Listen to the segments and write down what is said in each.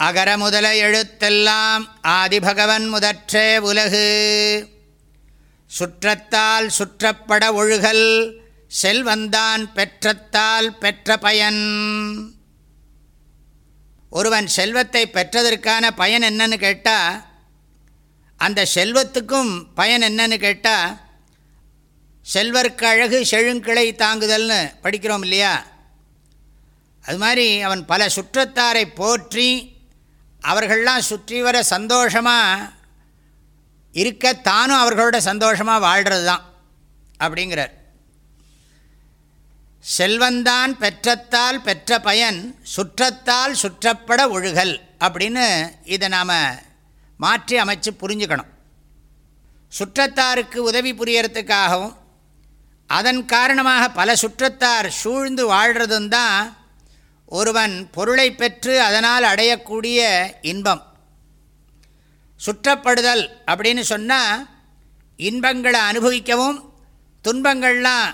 அகர முதல எழுத்தெல்லாம் ஆதிபகவன் முதற்றே உலகு. சுற்றத்தால் சுற்றப்பட ஒழுகல் செல்வந்தான் பெற்றத்தால் பெற்ற பயன். ஒருவன் செல்வத்தை பெற்றதற்கான பயன் என்னன்னு கேட்டால் அந்த செல்வத்துக்கும் பயன் என்னன்னு கேட்டால் செல்வர்க்கு அழகு செழுங்கிளை தாங்குதல்னு படிக்கிறோம் இல்லையா? அது மாதிரி அவன் பல சுற்றத்தாரை போற்றி அவர்கள்லாம் சுற்றி வர சந்தோஷமாக இருக்க தானும் அவர்களோட சந்தோஷமாக வாழ்கிறது தான் அப்படிங்கிறார். செல்வந்தான் பெற்றத்தால் பெற்ற பயன் சுற்றத்தால் சுற்றப்பட ஒழுகல் அப்படின்னு இதை நாம் மாற்றி அமைச்சு புரிஞ்சுக்கணும். சுற்றத்தாருக்கு உதவி புரியறதுக்காகவும் அதன் காரணமாக பல சுற்றத்தார் சூழ்ந்து வாழ்கிறதும் தான் ஒருவன் பொருளை பெற்று அதனால் அடையக்கூடிய இன்பம். சுற்றப்படுதல் அப்படின்னு சொன்னால் இன்பங்களை அனுபவிக்கவும் துன்பங்கள்லாம்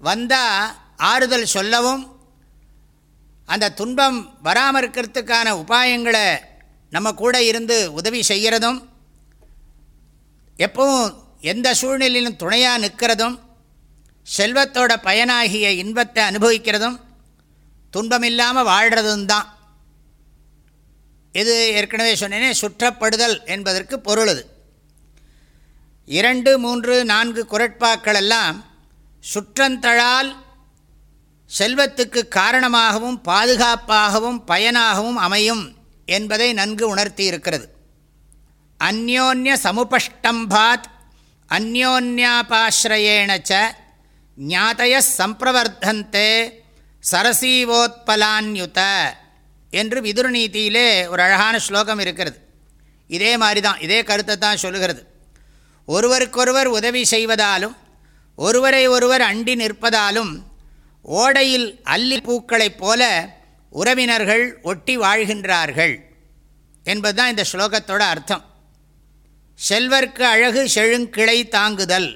வந்தால் ஆறுதல் சொல்லவும் அந்த துன்பம் வராமல் இருக்கிறதுக்கான உபாயங்களை நம்ம கூட இருந்து உதவி செய்கிறதும் எப்பவும் எந்த சூழ்நிலையிலும் துணையாக நிற்கிறதும் செல்வத்தோட பயனாகிய இன்பத்தை அனுபவிக்கிறதும் துன்பமில்லாமல் வாழ்கிறதும் தான் இது ஏற்கனவே சொன்னேனே சுற்றப்படுதல் என்பதற்கு பொருள் அது. இரண்டு மூன்று நான்கு குரட்பாக்கள் எல்லாம் சுற்றந்தழால் செல்வத்துக்கு காரணமாகவும் பாதுகாப்பாகவும் பயனாகவும் அமையும் என்பதை நன்கு உணர்த்தி இருக்கிறது அந்யோன்ய சமுபஷ்டம்பாத் அந்யோன்யாபாஸ்ரயேணச்ச ஞாதய சம்பிரவர்த்தந்தே சரசீவோத்பலான்யுத என்று விதுர்நீதியிலே ஒரு அழகான ஸ்லோகம் இருக்கிறது. இதே மாதிரி தான் இதே கருத்தை தான் சொல்லுகிறது. ஒருவருக்கொருவர் உதவி செய்வதாலும் ஒருவரை ஒருவர் அண்டி நிற்பதாலும் ஓடையில் அல்லி பூக்களைப் போல உறவினர்கள் ஒட்டி வாழ்கின்றார்கள் என்பதுதான் இந்த ஸ்லோகத்தோட அர்த்தம். செல்வர்க்கு அழகு செழுங்கிளை தாங்குதல்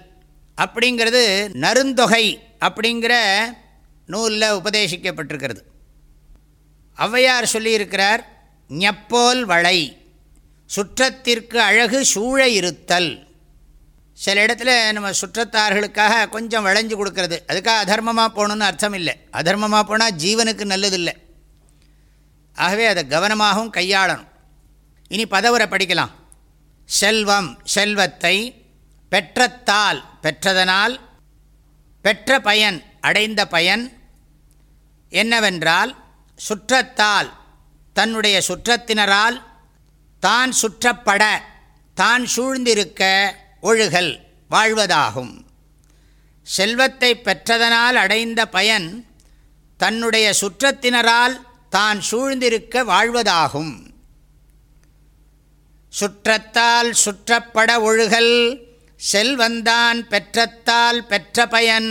அப்படிங்கிறது நருந்தொகை அப்படிங்கிற நூலில் உபதேசிக்கப்பட்டிருக்கிறது. ஔவையார் சொல்லியிருக்கிறார் ஞப்போல் வளை சுற்றத்திற்கு அழகு சூழ இருத்தல். சில இடத்துல நம்ம சுற்றத்தார்களுக்காக கொஞ்சம் விளைஞ்சு கொடுக்கறது. அதுக்காக அதர்மமாக போகணுன்னு அர்த்தம் இல்லை. அதர்மமாக போனால் ஜீவனுக்கு நல்லதில்லை. ஆகவே அதை கவனமாகவும் கையாளணும். இனி பதவுரை படிக்கலாம். செல்வம் செல்வத்தை பெற்றத்தால் பெற்றதனால் பெற்ற பயன் அடைந்த பயன் என்னவென்றால் சுற்றத்தால் தன்னுடைய சுற்றத்தினரால் தான் சுற்றப்பட தான் சூழ்ந்திருக்க ஒழுகல் வாழ்வதாகும். செல்வத்தை பெற்றதனால் அடைந்த பயன் தன்னுடைய சுற்றத்தினரால் தான் சூழ்ந்திருக்க வாழ்வதாகும். சுற்றத்தால் சுற்றப்பட ஒழுகல் செல்வந்தான் பெற்றத்தால் பெற்ற பயன்